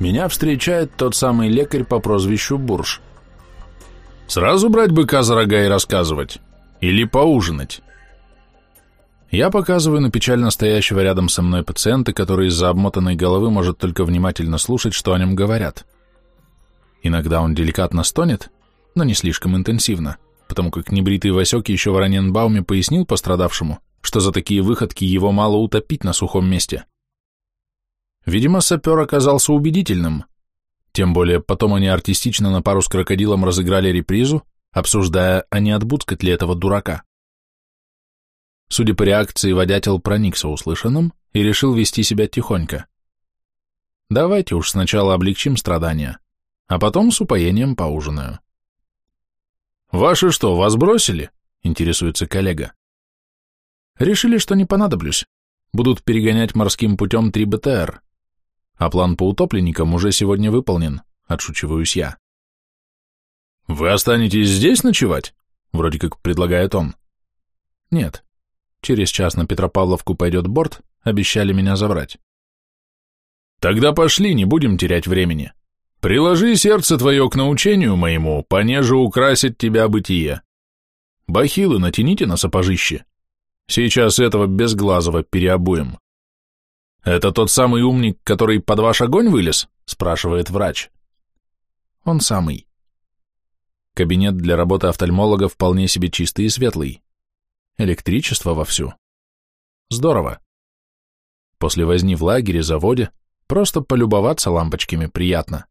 меня встречает тот самый лекарь по прозвищу Бурж. Сразу брать быка за рога и рассказывать? Или поужинать? Я показываю на печально стоящего рядом со мной пациента, который из-за обмотанной головы может только внимательно слушать, что о нем говорят. Иногда он деликатно стонет, но не слишком интенсивно, потому как небритый Васек еще в Раненбауме пояснил пострадавшему, что за такие выходки его мало утопить на сухом месте. Видимо, сапер оказался убедительным, тем более потом они артистично на пару с крокодилом разыграли репризу, обсуждая, а не отбудскать ли этого дурака. Судя по реакции, водятел проникся услышанным и решил вести себя тихонько. Давайте уж сначала облегчим страдания, а потом с упоением поужинаю. «Ваши что, вас бросили?» — интересуется коллега. «Решили, что не понадоблюсь. Будут перегонять морским путем три БТР. А план по утопленникам уже сегодня выполнен», — отшучиваюсь я. «Вы останетесь здесь ночевать?» — вроде как предлагает он. «Нет, Через час на Петропавловку пойдет борт, обещали меня забрать. Тогда пошли, не будем терять времени. Приложи сердце твое к научению моему, понеже украсит тебя бытие. Бахилы натяните на сапожище. Сейчас этого безглазого переобуем. Это тот самый умник, который под ваш огонь вылез? Спрашивает врач. Он самый. Кабинет для работы офтальмолога вполне себе чистый и светлый. Электричество вовсю. Здорово. После возни в лагере, заводе, просто полюбоваться лампочками приятно.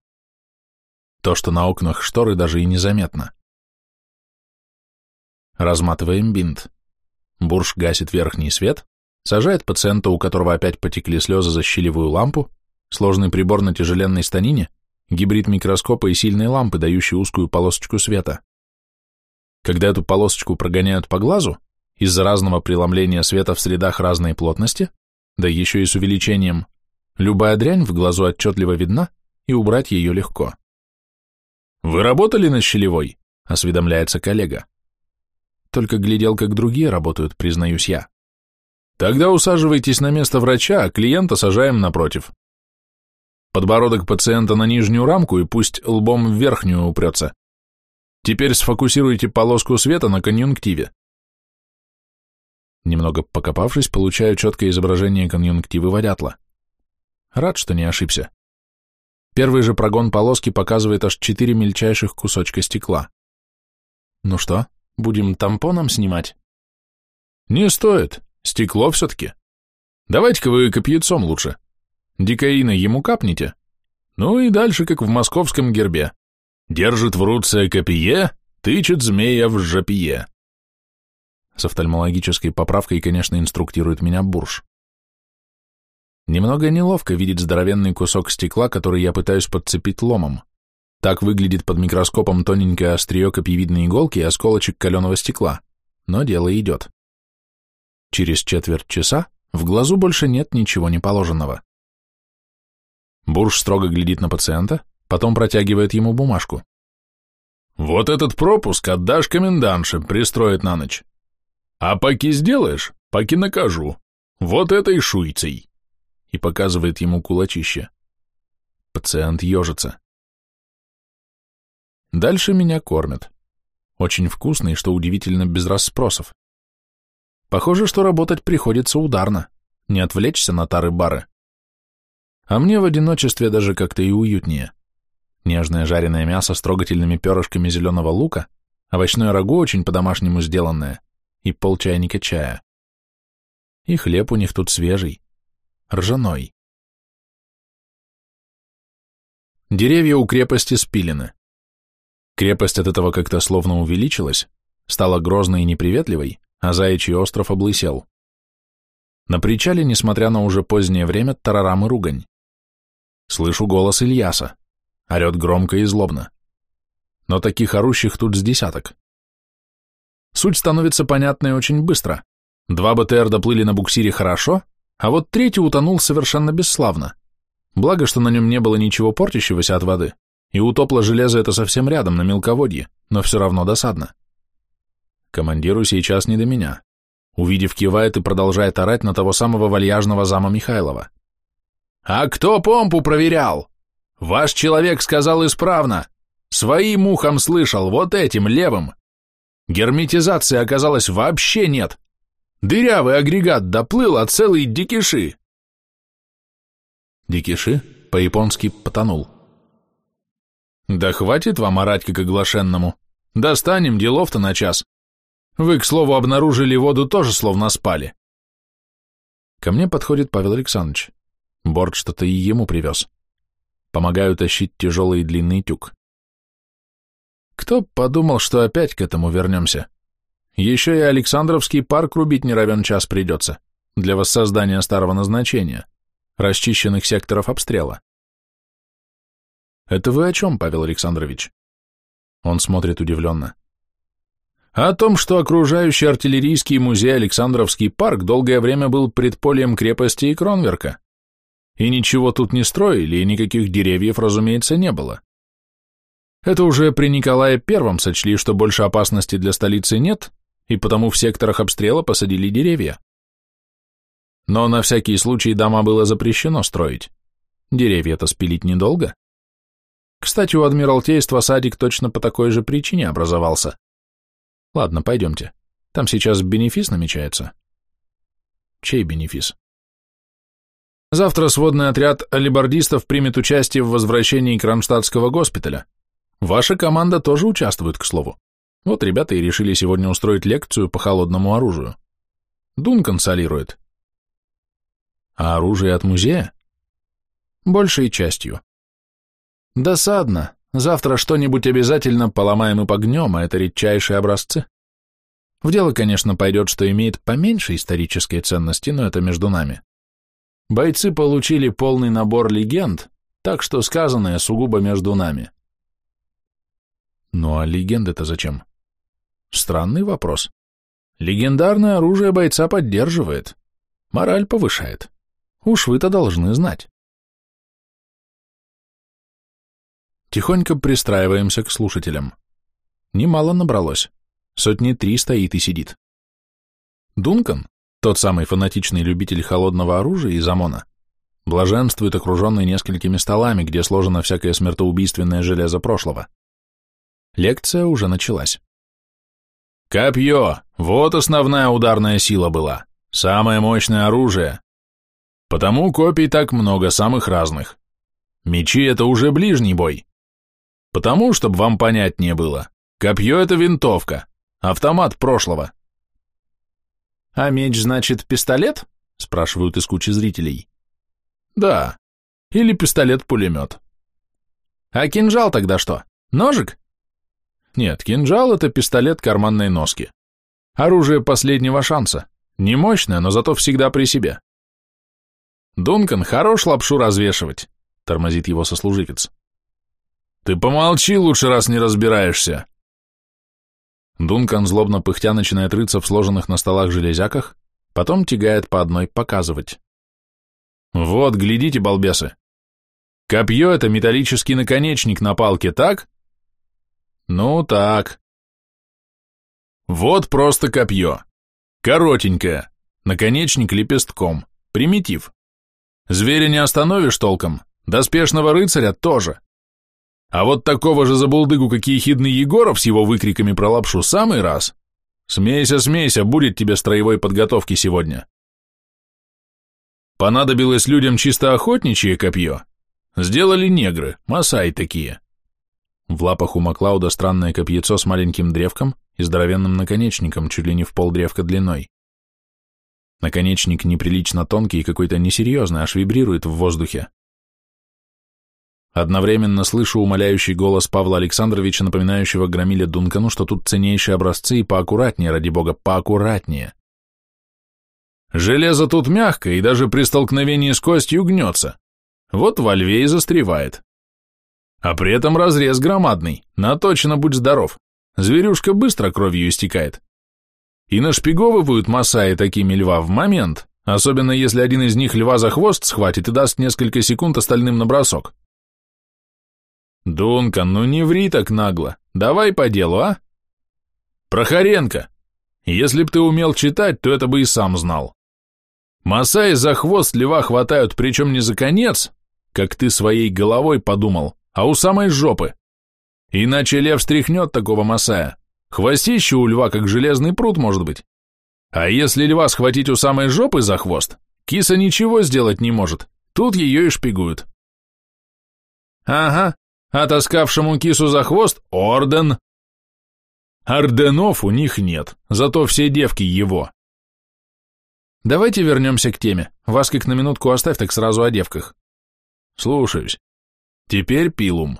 То, что на окнах шторы даже и незаметно. Разматываем бинт. Бурж гасит верхний свет, сажает пациента, у которого опять потекли слезы за щелевую лампу, сложный прибор на тяжеленной станине, гибрид микроскопа и сильной лампы, дающей узкую полосочку света. Когда эту полосочку прогоняют по глазу, из-за разного преломления света в средах разной плотности, да еще и с увеличением, любая дрянь в глазу отчетливо видна, и убрать ее легко. «Вы работали на щелевой?» — осведомляется коллега. «Только глядел, как другие работают, признаюсь я». «Тогда усаживайтесь на место врача, а клиента сажаем напротив. Подбородок пациента на нижнюю рамку и пусть лбом в верхнюю упрется. Теперь сфокусируйте полоску света на конъюнктиве. Немного покопавшись, получаю четкое изображение конъюнктивы водятла. Рад, что не ошибся. Первый же прогон полоски показывает аж четыре мельчайших кусочка стекла. Ну что, будем тампоном снимать? Не стоит, стекло все-таки. Давайте-ка вы копьецом лучше. Дикаина ему капните. Ну и дальше, как в московском гербе. Держит в руце копье, тычет змея в жопье. С офтальмологической поправкой, конечно, инструктирует меня Бурж. Немного неловко видеть здоровенный кусок стекла, который я пытаюсь подцепить ломом. Так выглядит под микроскопом тоненькое острие копьевидной иголки и осколочек каленого стекла. Но дело идет. Через четверть часа в глазу больше нет ничего неположенного. Бурж строго глядит на пациента, потом протягивает ему бумажку. «Вот этот пропуск отдашь комендантше, пристроит на ночь. А поки сделаешь, поки накажу. Вот этой шуйцей. И показывает ему кулачище. Пациент ежится. Дальше меня кормят. Очень вкусно и, что удивительно, без расспросов. Похоже, что работать приходится ударно, не отвлечься на тары-бары. А мне в одиночестве даже как-то и уютнее. Нежное жареное мясо с трогательными перышками зеленого лука, овощное рагу очень по-домашнему сделанное, и полчайника чая. И хлеб у них тут свежий, ржаной. Деревья у крепости спилены. Крепость от этого как-то словно увеличилась, стала грозной и неприветливой, а заячий остров облысел. На причале, несмотря на уже позднее время, тарарам и ругань. Слышу голос Ильяса. Орет громко и злобно. Но таких орущих тут с десяток. Суть становится понятной очень быстро. Два БТР доплыли на буксире хорошо, а вот третий утонул совершенно бесславно. Благо, что на нем не было ничего портящегося от воды, и утопло железо это совсем рядом, на мелководье, но все равно досадно. Командиру сейчас не до меня. Увидев, кивает и продолжает орать на того самого вальяжного зама Михайлова. «А кто помпу проверял? Ваш человек сказал исправно. Своим ухом слышал, вот этим, левым. Герметизации оказалось вообще нет. Дырявый агрегат доплыл, а целые дикиши. Дикиши по-японски потонул. Да хватит вам орать как оглашенному. Достанем делов-то на час. Вы, к слову, обнаружили воду тоже словно спали. Ко мне подходит Павел Александрович. Борт что-то и ему привез. Помогаю тащить тяжелый длинный тюк. Кто подумал, что опять к этому вернемся? Еще и Александровский парк рубить не равен час придется для воссоздания старого назначения, расчищенных секторов обстрела. Это вы о чем, Павел Александрович? Он смотрит удивленно. О том, что окружающий артиллерийский музей Александровский парк долгое время был предпольем крепости и Кронверка. И ничего тут не строили, и никаких деревьев, разумеется, не было. Это уже при Николае Первом сочли, что больше опасности для столицы нет, и потому в секторах обстрела посадили деревья. Но на всякий случай дома было запрещено строить. Деревья-то спилить недолго. Кстати, у Адмиралтейства садик точно по такой же причине образовался. Ладно, пойдемте. Там сейчас бенефис намечается. Чей бенефис? Завтра сводный отряд алибардистов примет участие в возвращении Кронштадтского госпиталя. Ваша команда тоже участвует, к слову. Вот ребята и решили сегодня устроить лекцию по холодному оружию. Дункан солирует. А оружие от музея? Большей частью. Досадно. Завтра что-нибудь обязательно поломаем и погнем, а это редчайшие образцы. В дело, конечно, пойдет, что имеет поменьше исторической ценности, но это между нами. Бойцы получили полный набор легенд, так что сказанное сугубо между нами. Ну а легенды-то зачем? Странный вопрос. Легендарное оружие бойца поддерживает, мораль повышает. Уж вы-то должны знать. Тихонько пристраиваемся к слушателям. Немало набралось. Сотни три стоит и сидит. Дункан, тот самый фанатичный любитель холодного оружия из ОМОНа, блаженствует окруженный несколькими столами, где сложено всякое смертоубийственное железо прошлого. Лекция уже началась. Копье! Вот основная ударная сила была. Самое мощное оружие. Потому копий так много, самых разных. Мечи — это уже ближний бой. Потому, чтобы вам понятнее было, копье — это винтовка, автомат прошлого. «А меч, значит, пистолет?» — спрашивают из кучи зрителей. «Да. Или пистолет-пулемет». «А кинжал тогда что? Ножик?» «Нет, кинжал — это пистолет карманной носки. Оружие последнего шанса. Не мощное, но зато всегда при себе». «Дункан, хорош лапшу развешивать», — тормозит его сослуживец. «Ты помолчи лучше, раз не разбираешься», Дункан, злобно пыхтя, начинает рыться в сложенных на столах железяках, потом тягает по одной показывать. «Вот, глядите, балбесы! Копье — это металлический наконечник на палке, так?» «Ну, так». «Вот просто копье. Коротенькое, наконечник лепестком, примитив. Зверя не остановишь толком, доспешного рыцаря тоже. А вот такого же забулдыгу, как ехидный Егоров с его выкриками про лапшу, самый раз. Смейся, смейся, будет тебе строевой подготовки сегодня. Понадобилось людям чисто охотничье копье. Сделали негры, масаи такие. В лапах у Маклауда странное копьецо с маленьким древком и здоровенным наконечником, чуть ли не в пол древка длиной. Наконечник неприлично тонкий и какой-то несерьезный, аж вибрирует в воздухе. Одновременно слышу умоляющий голос Павла Александровича, напоминающего Громиле Дункану, что тут ценнейшие образцы и поаккуратнее, ради бога, поаккуратнее. Железо тут мягкое и даже при столкновении с костью гнется. Вот во льве и застревает. А при этом разрез громадный, наточено будь здоров. Зверюшка быстро кровью истекает. И нашпиговывают масаи такими льва в момент, особенно если один из них льва за хвост схватит и даст несколько секунд остальным на бросок. «Дункан, ну не ври так нагло. Давай по делу, а?» «Прохоренко, если б ты умел читать, то это бы и сам знал. Масаи за хвост льва хватают, причем не за конец, как ты своей головой подумал, а у самой жопы. Иначе лев стряхнет такого масая. Хвостище у льва, как железный пруд, может быть. А если льва схватить у самой жопы за хвост, киса ничего сделать не может. Тут ее и шпигуют. Ага, а таскавшему кису за хвост – орден. Орденов у них нет, зато все девки его. Давайте вернемся к теме. Вас как на минутку оставь, так сразу о девках. Слушаюсь. Теперь пилум.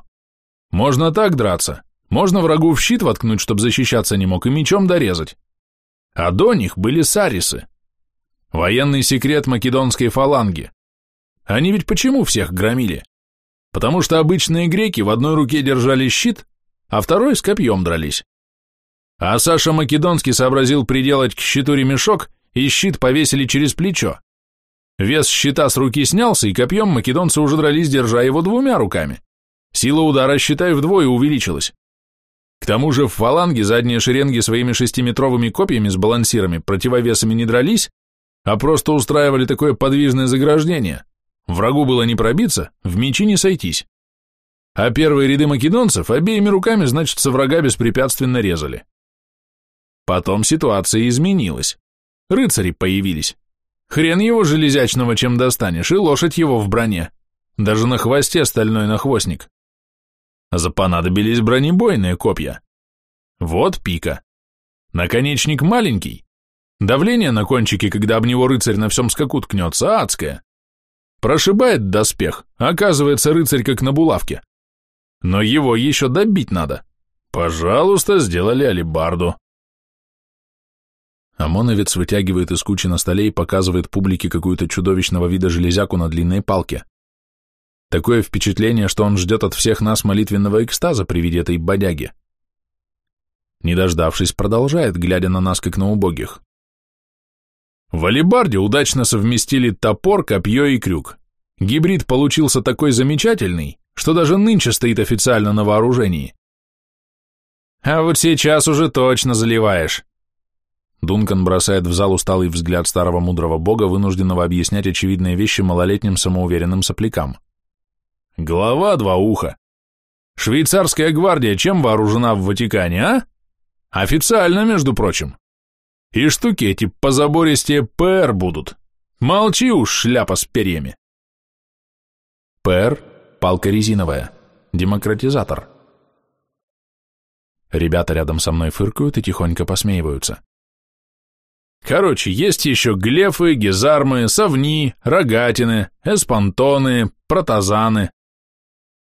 Можно так драться. Можно врагу в щит воткнуть, чтобы защищаться не мог, и мечом дорезать. А до них были сарисы. Военный секрет македонской фаланги. Они ведь почему всех громили? Потому что обычные греки в одной руке держали щит, а второй с копьем дрались. А Саша Македонский сообразил приделать к щиту ремешок, и щит повесили через плечо. Вес щита с руки снялся, и копьем македонцы уже дрались, держа его двумя руками. Сила удара, считай, вдвое увеличилась. К тому же в фаланге задние шеренги своими шестиметровыми копьями с балансирами противовесами не дрались, а просто устраивали такое подвижное заграждение. Врагу было не пробиться, в мечи не сойтись. А первые ряды македонцев обеими руками, значит, со врага беспрепятственно резали. Потом ситуация изменилась. Рыцари появились. Хрен его железячного чем достанешь, и лошадь его в броне. Даже на хвосте стальной нахвостник. Запонадобились бронебойные копья. Вот пика. Наконечник маленький. Давление на кончике, когда об него рыцарь на всем скаку ткнется, адское. Прошибает доспех, оказывается рыцарь как на булавке. Но его еще добить надо. Пожалуйста, сделали алибарду. ОМОНовец вытягивает из кучи на столе и показывает публике какую-то чудовищного вида железяку на длинной палке. Такое впечатление, что он ждет от всех нас молитвенного экстаза при виде этой бодяги. Не дождавшись, продолжает, глядя на нас, как на убогих. В алибарде удачно совместили топор, копье и крюк. Гибрид получился такой замечательный, что даже нынче стоит официально на вооружении. А вот сейчас уже точно заливаешь. Дункан бросает в зал усталый взгляд старого мудрого бога, вынужденного объяснять очевидные вещи малолетним самоуверенным соплякам. Голова два уха. Швейцарская гвардия чем вооружена в Ватикане, а? Официально, между прочим. И штуки эти позабористее ПР будут. Молчи уж, шляпа с перьями. ПР – палка резиновая. Демократизатор. Ребята рядом со мной фыркают и тихонько посмеиваются. Короче, есть еще глефы, гизармы, совни, рогатины, эспантоны, протазаны,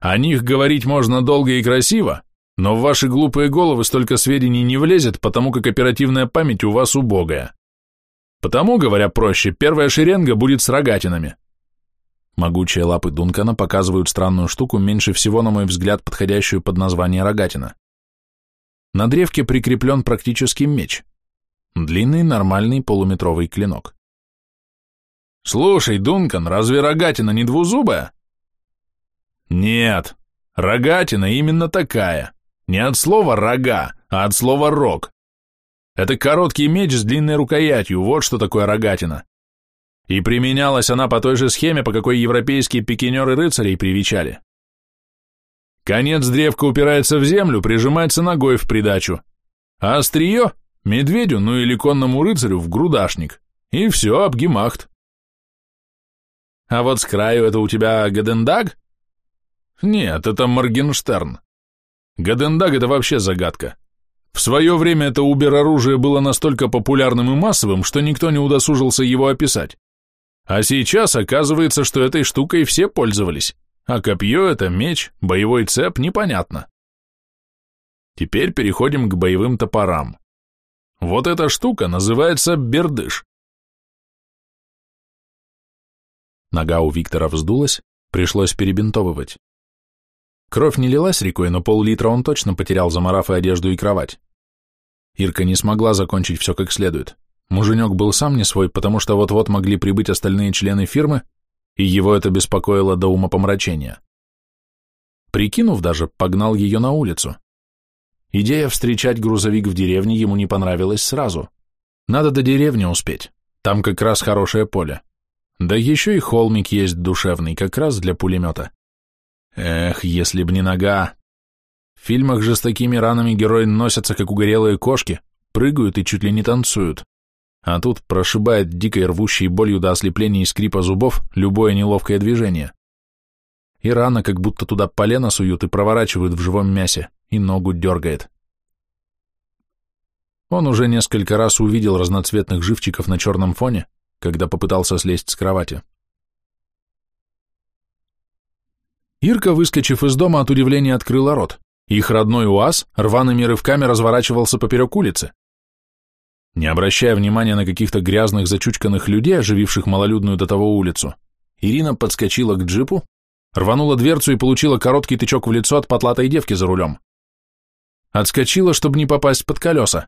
о них говорить можно долго и красиво, но в ваши глупые головы столько сведений не влезет, потому как оперативная память у вас убогая. Потому, говоря проще, первая шеренга будет с рогатинами. Могучие лапы Дункана показывают странную штуку, меньше всего, на мой взгляд, подходящую под название рогатина. На древке прикреплен практически меч. Длинный, нормальный полуметровый клинок. «Слушай, Дункан, разве рогатина не двузубая?» Нет, рогатина именно такая. Не от слова «рога», а от слова «рог». Это короткий меч с длинной рукоятью, вот что такое рогатина. И применялась она по той же схеме, по какой европейские пикинеры рыцарей привечали. Конец древка упирается в землю, прижимается ногой в придачу, а острие – медведю, ну или конному рыцарю в грудашник. И все, обгимахт. А вот с краю это у тебя Гадендаг? Нет, это Моргенштерн. Гадендаг — это вообще загадка. В свое время это убер-оружие было настолько популярным и массовым, что никто не удосужился его описать. А сейчас оказывается, что этой штукой все пользовались, а копье — это меч, боевой цеп — непонятно. Теперь переходим к боевым топорам. Вот эта штука называется бердыш. Нога у Виктора вздулась, пришлось перебинтовывать. Кровь не лилась рекой, но пол-литра он точно потерял, заморав и одежду, и кровать. Ирка не смогла закончить все как следует. Муженек был сам не свой, потому что вот-вот могли прибыть остальные члены фирмы, и его это беспокоило до умопомрачения. Прикинув даже, погнал ее на улицу. Идея встречать грузовик в деревне ему не понравилась сразу. Надо до деревни успеть, там как раз хорошее поле. Да еще и холмик есть душевный, как раз для пулемета. Эх, если б не нога. В фильмах же с такими ранами герои носятся, как угорелые кошки, прыгают и чуть ли не танцуют. А тут прошибает дикой рвущей болью до ослепления и скрипа зубов любое неловкое движение. И рана как будто туда полено суют и проворачивают в живом мясе, и ногу дергает. Он уже несколько раз увидел разноцветных живчиков на черном фоне, когда попытался слезть с кровати. Ирка, выскочив из дома, от удивления открыла рот. Их родной УАЗ рваными рывками разворачивался поперек улицы. Не обращая внимания на каких-то грязных, зачучканных людей, ожививших малолюдную до того улицу, Ирина подскочила к джипу, рванула дверцу и получила короткий тычок в лицо от потлатой девки за рулем. Отскочила, чтобы не попасть под колеса.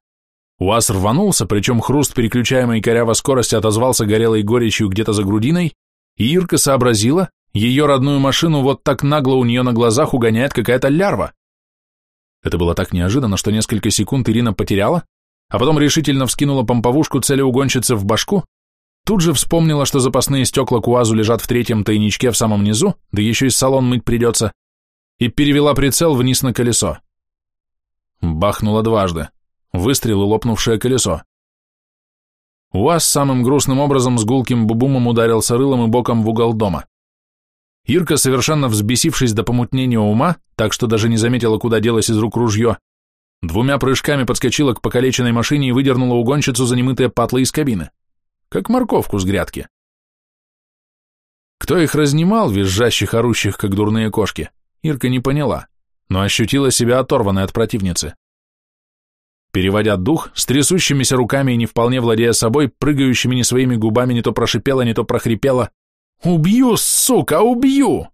УАЗ рванулся, причем хруст переключаемой коряво скорости отозвался горелой горечью где-то за грудиной, и Ирка сообразила, ее родную машину вот так нагло у нее на глазах угоняет какая-то лярва. Это было так неожиданно, что несколько секунд Ирина потеряла, а потом решительно вскинула помповушку целеугонщицы в башку, тут же вспомнила, что запасные стекла к УАЗу лежат в третьем тайничке в самом низу, да еще и салон мыть придется, и перевела прицел вниз на колесо. Бахнула дважды. Выстрел и лопнувшее колесо. УАЗ самым грустным образом с гулким бубумом ударился рылом и боком в угол дома. Ирка, совершенно взбесившись до помутнения ума, так что даже не заметила, куда делось из рук ружье, Двумя прыжками подскочила к покалеченной машине и выдернула угонщицу за немытые патлы из кабины. Как морковку с грядки. Кто их разнимал, визжащих, орущих, как дурные кошки, Ирка не поняла, но ощутила себя оторванной от противницы. Переводя дух, с трясущимися руками и не вполне владея собой, прыгающими не своими губами, не то прошипела, не то прохрипела «Убью, сука, убью!»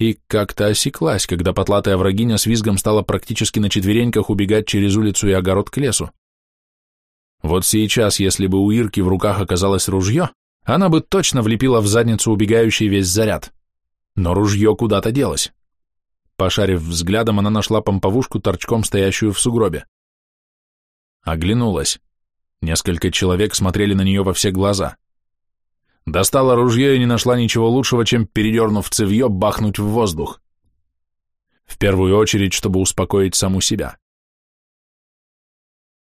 и как-то осеклась, когда потлатая врагиня с визгом стала практически на четвереньках убегать через улицу и огород к лесу. Вот сейчас, если бы у Ирки в руках оказалось ружье, она бы точно влепила в задницу убегающий весь заряд. Но ружье куда-то делось. Пошарив взглядом, она нашла помповушку, торчком стоящую в сугробе. Оглянулась. Несколько человек смотрели на нее во все глаза. Достала ружье и не нашла ничего лучшего, чем, передернув цевье, бахнуть в воздух. В первую очередь, чтобы успокоить саму себя.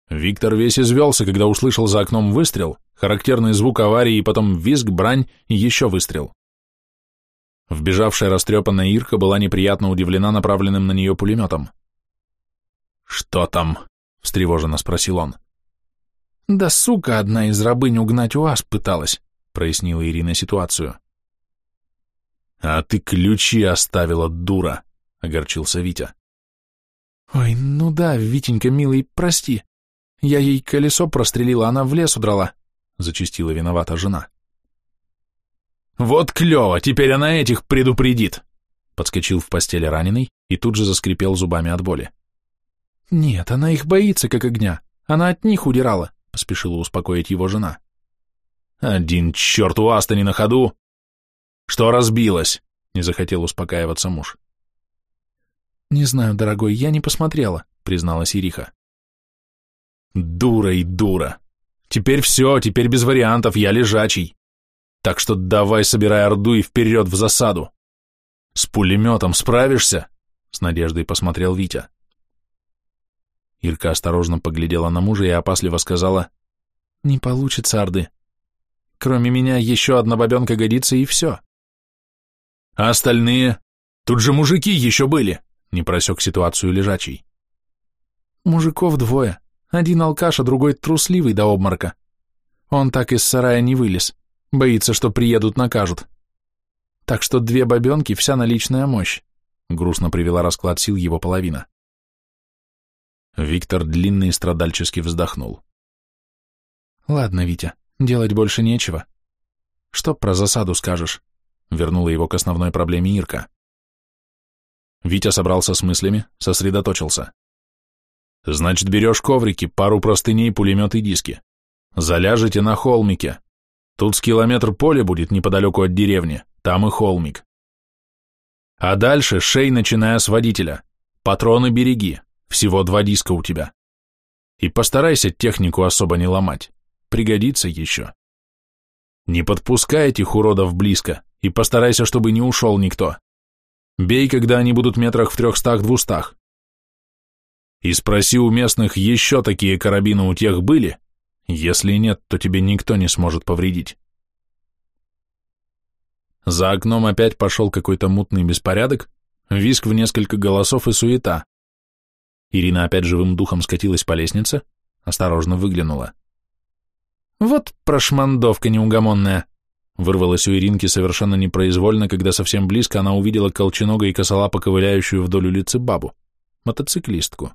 Виктор весь извелся, когда услышал за окном выстрел, характерный звук аварии и потом визг, брань и еще выстрел. Вбежавшая растрепанная Ирка была неприятно удивлена направленным на нее пулеметом. «Что там?» — встревоженно спросил он. «Да сука одна из рабынь угнать УАЗ пыталась прояснила Ирина ситуацию. «А ты ключи оставила, дура!» — огорчился Витя. «Ой, ну да, Витенька, милый, прости. Я ей колесо прострелила, она в лес удрала», — зачастила виновата жена. «Вот клево, теперь она этих предупредит!» Подскочил в постели раненый и тут же заскрипел зубами от боли. «Нет, она их боится, как огня. Она от них удирала», — поспешила успокоить его жена. Один черт у Астани на ходу. Что разбилось? Не захотел успокаиваться муж. Не знаю, дорогой, я не посмотрела, призналась Ириха. Дура и дура. Теперь все, теперь без вариантов, я лежачий. Так что давай собирай орду и вперед в засаду. С пулеметом справишься? С надеждой посмотрел Витя. Ирка осторожно поглядела на мужа и опасливо сказала, «Не получится, Орды. Кроме меня еще одна бабенка годится и все. А остальные? Тут же мужики еще были, не просек ситуацию лежачий. Мужиков двое. Один алкаш, а другой трусливый до обморока. Он так из сарая не вылез. Боится, что приедут, накажут. Так что две бабенки — вся наличная мощь. Грустно привела расклад сил его половина. Виктор длинный страдальчески вздохнул. Ладно, Витя, Делать больше нечего. Что про засаду скажешь? Вернула его к основной проблеме Ирка. Витя собрался с мыслями, сосредоточился. Значит, берешь коврики, пару простыней, пулемет и диски. Заляжете на холмике. Тут с километр поля будет неподалеку от деревни, там и холмик. А дальше шей, начиная с водителя. Патроны береги, всего два диска у тебя. И постарайся технику особо не ломать. Пригодится еще. Не подпускай этих уродов близко и постарайся, чтобы не ушел никто. Бей, когда они будут метрах в трехстах-двустах. И спроси у местных, еще такие карабины у тех были? Если нет, то тебе никто не сможет повредить. За окном опять пошел какой-то мутный беспорядок, виск в несколько голосов и суета. Ирина опять живым духом скатилась по лестнице, осторожно выглянула. «Вот прошмандовка неугомонная!» Вырвалась у Иринки совершенно непроизвольно, когда совсем близко она увидела колченога и косолапо ковыляющую вдоль улицы бабу, мотоциклистку.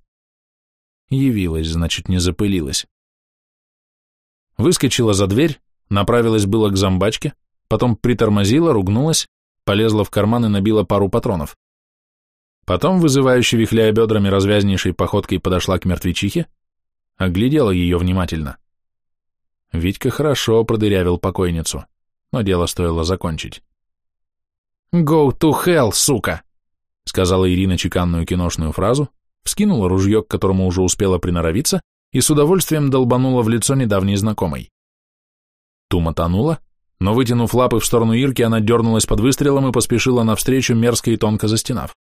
Явилась, значит, не запылилась. Выскочила за дверь, направилась было к зомбачке, потом притормозила, ругнулась, полезла в карман и набила пару патронов. Потом, вызывающе вихляя бедрами развязнейшей походкой, подошла к мертвечихе, оглядела ее внимательно. Витька хорошо продырявил покойницу, но дело стоило закончить. «Go to hell, сука!» — сказала Ирина чеканную киношную фразу, вскинула ружье, к которому уже успела приноровиться, и с удовольствием долбанула в лицо недавней знакомой. Тума тонула, но, вытянув лапы в сторону Ирки, она дернулась под выстрелом и поспешила навстречу, мерзко и тонко застенав.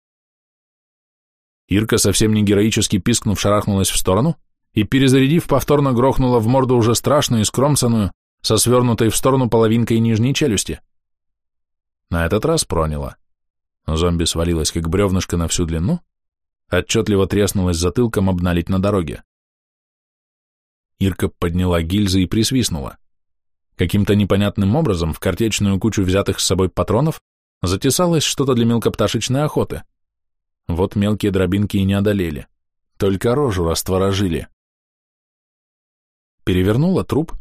Ирка, совсем не героически пискнув, шарахнулась в сторону и, перезарядив, повторно грохнула в морду уже страшную и скромсанную, со свернутой в сторону половинкой нижней челюсти. На этот раз проняло. Зомби свалилась, как бревнышко на всю длину, отчетливо треснулась затылком обналить на дороге. Ирка подняла гильзы и присвистнула. Каким-то непонятным образом в картечную кучу взятых с собой патронов затесалось что-то для мелкопташечной охоты. Вот мелкие дробинки и не одолели, только рожу растворожили. Перевернула труп,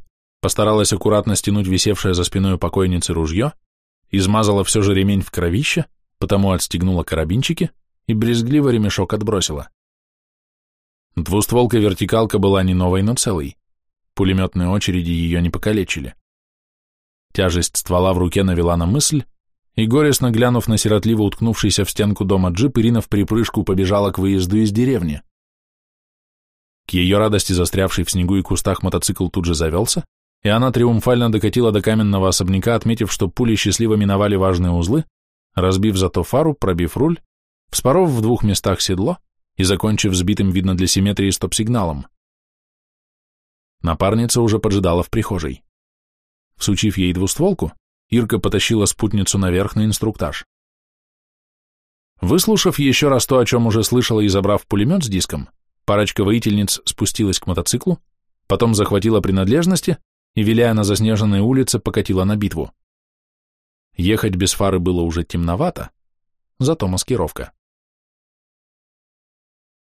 постаралась аккуратно стянуть висевшее за спиной покойницы ружье, измазала все же ремень в кровище, потому отстегнула карабинчики и брезгливо ремешок отбросила. Двустволка-вертикалка была не новой, но целой. Пулеметные очереди ее не покалечили. Тяжесть ствола в руке навела на мысль, и, горестно глянув на сиротливо уткнувшийся в стенку дома джип, Ирина в припрыжку побежала к выезду из деревни. Ее радости застрявший в снегу и кустах мотоцикл тут же завелся, и она триумфально докатила до каменного особняка, отметив, что пули счастливо миновали важные узлы, разбив зато фару, пробив руль, вспоров в двух местах седло и закончив сбитым, видно для симметрии, стоп-сигналом. Напарница уже поджидала в прихожей. Всучив ей двустволку, Ирка потащила спутницу наверх на инструктаж. Выслушав еще раз то, о чем уже слышала и забрав пулемет с диском, парочка воительниц спустилась к мотоциклу, потом захватила принадлежности и, виляя на заснеженной улице, покатила на битву. Ехать без фары было уже темновато, зато маскировка.